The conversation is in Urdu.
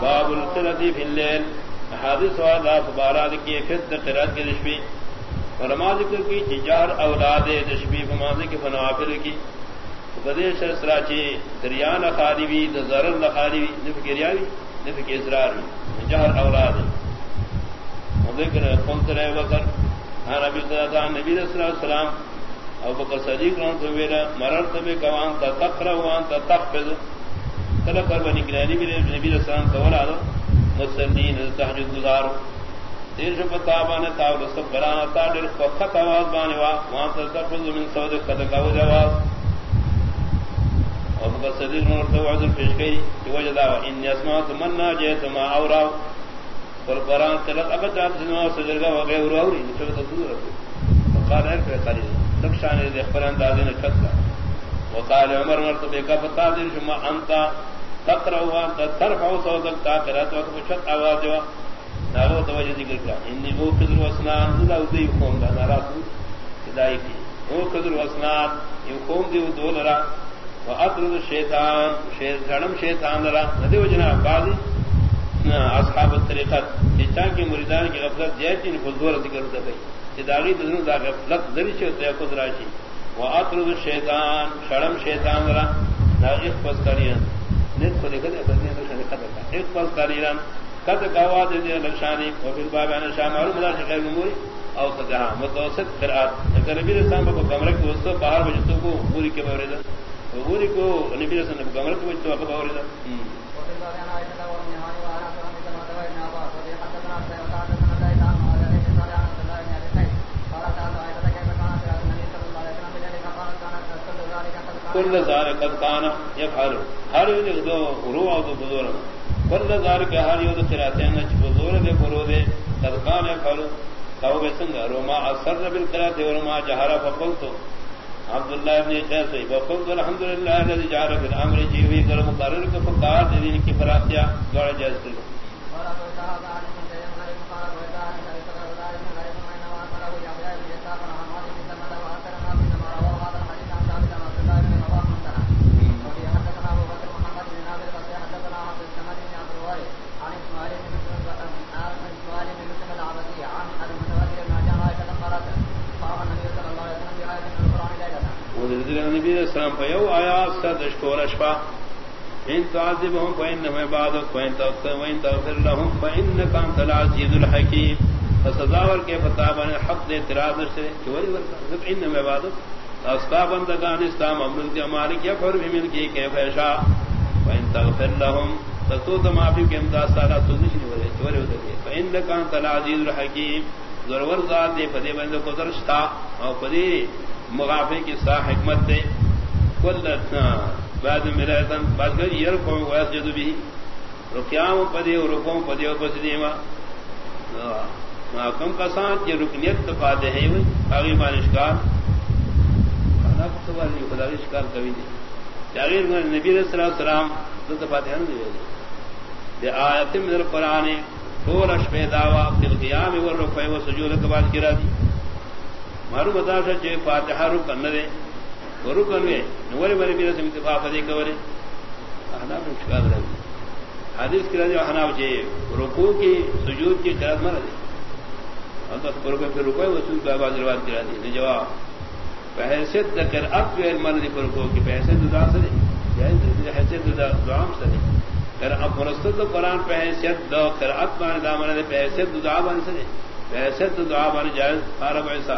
باب القراءة في الليل. حادث وادا فبارات کی فت قرات کی رشبی علماء ذکر کی کہ جہر اولاد رشبی فماضی کی فنوافل کی. بدے شرسرا چی دریان خالی بھی زرر لخالی بھی نف کی ریاوی نف کی اسرار بھی جہر اولاد. ذکر قلت رہے وکر ہاں نبی صلی اللہ نبی علیہ وسلم او بکر صدیق رہا تو میرا مررت بے کوان تا تقرا وان تا تقفز کلا پر بنی گرانی بھی نبی رسول تولا دو مسلمین تحجد گزار دیر جو پتا بانے تاول سب برانا تا دیر فقط آواز بانے وا وان تا تقفز من سود قد قاو جواز۔ او بکر صدیق رہا تو عذر پیش گئی، کہ وجہ داوا انی اسمات من ناجیت ما اوراو پر قرآن تلت ابت جات سنوا سجرگا وغیر اوراوری نچوک تا دور رکھو فقال ہے۔ کہ قریب نقشان دے خبر اندازے نے وقال عمر مرتبہ کا بتا دے شما انت تقرا وانت ترفع صوتك تاقرات وقت شت آواز جو نارو توجہ ذکر کیا انی وہ قدر وسنان لا ودی قوم دا نارات ہدای کی وہ قدر وسنان یہ قوم دی دولرا واطرد الشیطان شیطان شیطان لرا ندی وجنا بعضی اصحاب الطریقت جتا کی مریدان کی غفلت جیتی نے فضول ذکر ہوتا ہے داغی دنوں دا غفلت دری چھ تے خود راشی. و اطرد الشیطان شرم شیطان را نا اخفض کریان نیت کو دیکھا دے بدنے تو قدر کا ایک اخفض کریان قد قوا دے دے لکشانی و فی الباب انا شام معلوم دا شکر نموری او صدہا متوسط قرآت اگر نبی رسان کو کمرہ کی وسط باہر بجتوں کو پوری کے باوری دا پوری کو نبی رسان کو کمرہ کی وسط باہر دا وفی الباب انا عائشہ و نہانی و آنا سلامی سلامت و ابن عباس و حدثنا سیوتان کل زار قد کان یفعل ہر یو دو رو او دو بزور. کل زار کے ہر یو دو قراتے ہیں بزور دے کرو دے قد کان یفعل تو بسنگ روما اثر بالقرات ورما جہرا فقلت عبد الله ابن قيس وقلت الحمد لله الذي جعل في الامر جی جيوي كرم مقرر کو فقار دین کی فراتیا گڑ جائز نبی السلام پہ یو آیا سدشکور اشفا ان تعذبهم فإنهم عبادك وإن تغفر وإن تغفر لهم فإنك أنت العزيز الحكيم فسزا ور کے فتح بنے حق دے اعتراض سے چوری ور انهم عبادك اسباب بندگان اسلام امر کے مالک یا فر بھی مل کے کیف ایشا وإن تغفر لهم تو تو معافی کے امداد سارا تو نہیں ہو چوری ہو گئی فإنك أنت العزيز الحكيم ضرور ذات دے پدے بندے کو درشتا اور پدے مغافے کی سا حکمت دے کل بعد میرا تن بات کر یہ رکو ویس جدو بھی رکیام پدے اور رکوں پدے اور پس دیما کم کا ساتھ یہ رکنیت فاتح ہے آگے مان شکار خدا کو سوال نہیں خدا شکار کبھی نہیں جاگیر نبی علیہ السلام تو فاتحہ نہیں دے آیت من القرآن طول اشبه دعوة في القيام والرفع والسجود كبال كرا دي مارو بتاشا چه فاتحة رکن ندے ورکن وے نوری بری بیرا سم اتفاق دے کورے احناف مشکات رہے. حدیث کرا دی احناف چه رکوع کی سجود کی قرات مرا دے. انتا رکوع پھر رکوع وصول کا باز روایت کرا دی جواب فحیثیت ذکر اب جو علمان دی رکوع کی، فحیثیت دعا سے دے. حیثیت دعا سے دے کر اب مرستد قرآن پہ حیثیت دو قرآت بانے دامنے پہ حیثیت دعا بانے سے پہ حیثیت دعا بانے جائز عرب ایسا